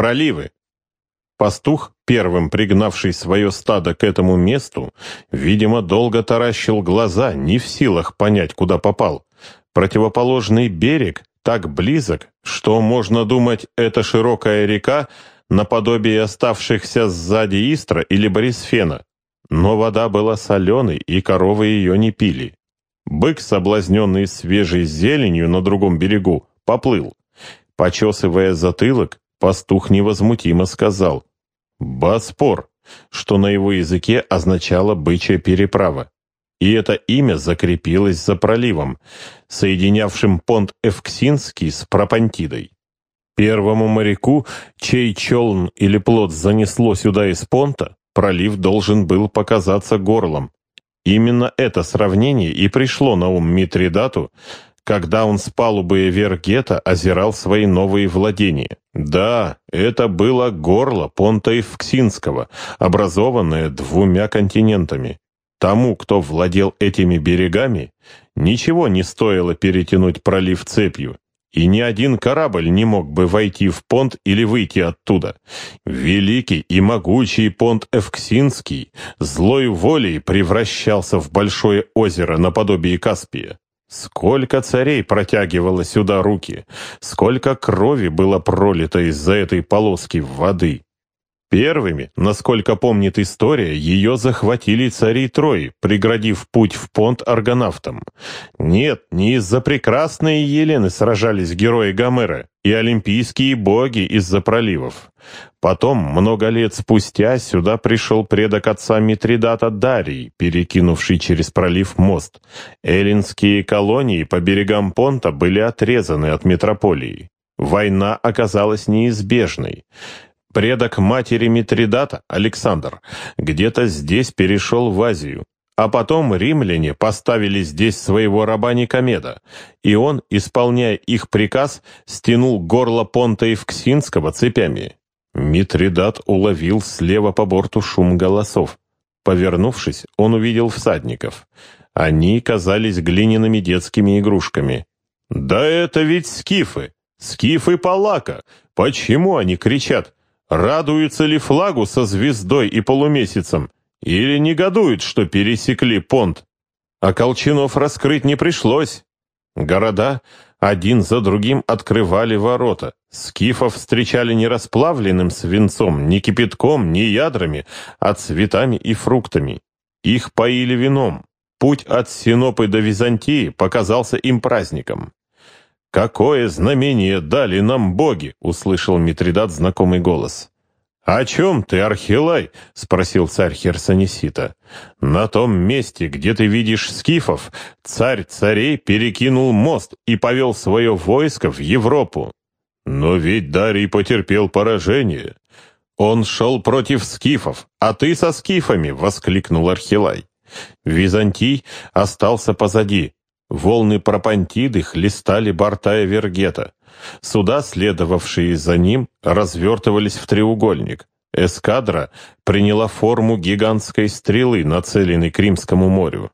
проливы. Пастух, первым пригнавший свое стадо к этому месту, видимо, долго таращил глаза, не в силах понять, куда попал. Противоположный берег так близок, что, можно думать, это широкая река, наподобие оставшихся сзади Истра или Борисфена. Но вода была соленой, и коровы ее не пили. Бык, соблазненный свежей зеленью на другом берегу, поплыл. Почесывая затылок, пастух невозмутимо сказал Боспор, что на его языке означало «бычья переправа». И это имя закрепилось за проливом, соединявшим понт Эвксинский с Пропантидой. Первому моряку, чей челн или плот занесло сюда из понта, пролив должен был показаться горлом. Именно это сравнение и пришло на ум Митридату, когда он с палубы Вергета озирал свои новые владения. Да, это было горло понта Евксинского, образованное двумя континентами. Тому, кто владел этими берегами, ничего не стоило перетянуть пролив цепью, и ни один корабль не мог бы войти в понт или выйти оттуда. Великий и могучий понт Эвксинский злой волей превращался в большое озеро наподобие Каспия. Сколько царей протягивало сюда руки, сколько крови было пролито из-за этой полоски воды. Первыми, насколько помнит история, ее захватили цари Трои, преградив путь в понт аргонавтам. Нет, не из-за прекрасной Елены сражались герои Гомера и олимпийские боги из-за проливов. Потом, много лет спустя, сюда пришел предок отца Митридата Дарий, перекинувший через пролив мост. Эллинские колонии по берегам понта были отрезаны от метрополии. Война оказалась неизбежной. Предок матери Митридата, Александр, где-то здесь перешел в Азию, а потом римляне поставили здесь своего раба Никомеда, и он, исполняя их приказ, стянул горло Понта Евксинского цепями. Митридат уловил слева по борту шум голосов. Повернувшись, он увидел всадников. Они казались глиняными детскими игрушками. «Да это ведь скифы! Скифы Палака! Почему они кричат?» Радуются ли флагу со звездой и полумесяцем? Или негодуют, что пересекли понт? А Колчинов раскрыть не пришлось. Города один за другим открывали ворота. Скифов встречали не расплавленным свинцом, не кипятком, не ядрами, а цветами и фруктами. Их поили вином. Путь от Синопы до Византии показался им праздником. «Какое знамение дали нам боги!» — услышал Митридат знакомый голос. «О чем ты, Архилай?» — спросил царь Херсонесита. «На том месте, где ты видишь скифов, царь царей перекинул мост и повел свое войско в Европу. Но ведь Дарий потерпел поражение. Он шел против скифов, а ты со скифами!» — воскликнул Архилай. Византий остался позади, Волны Пропантиды хлестали борта Эвергета. Суда, следовавшие за ним, развертывались в треугольник. Эскадра приняла форму гигантской стрелы, нацеленной к Римскому морю.